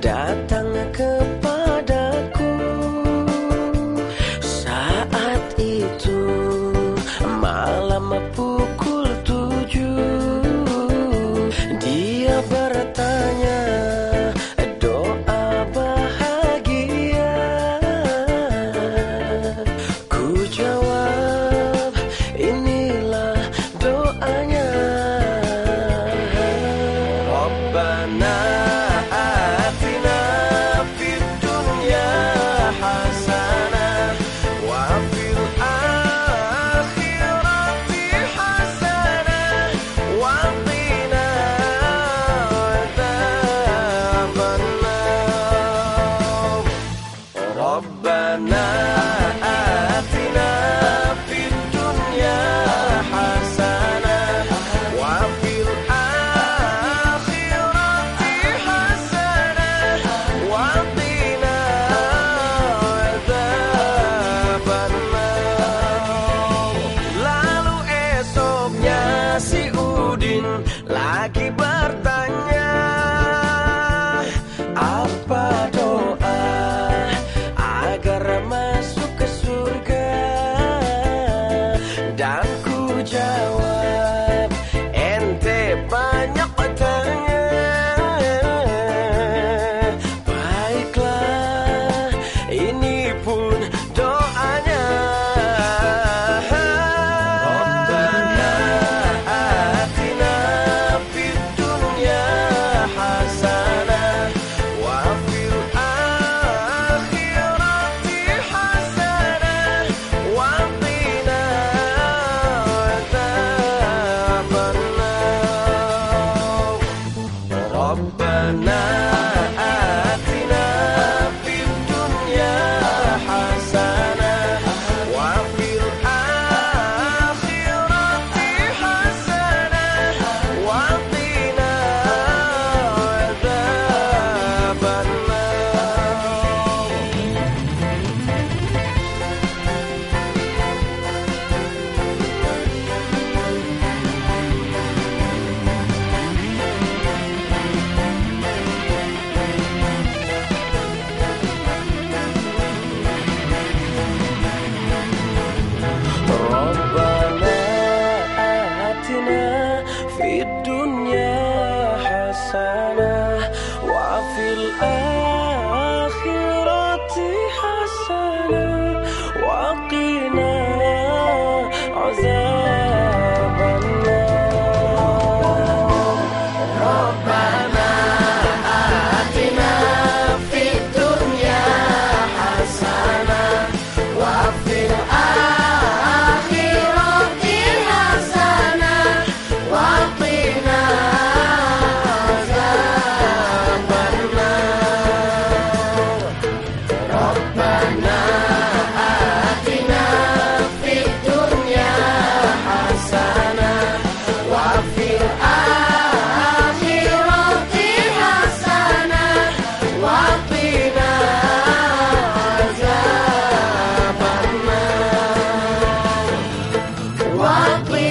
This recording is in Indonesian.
datang lagi bertanya We do What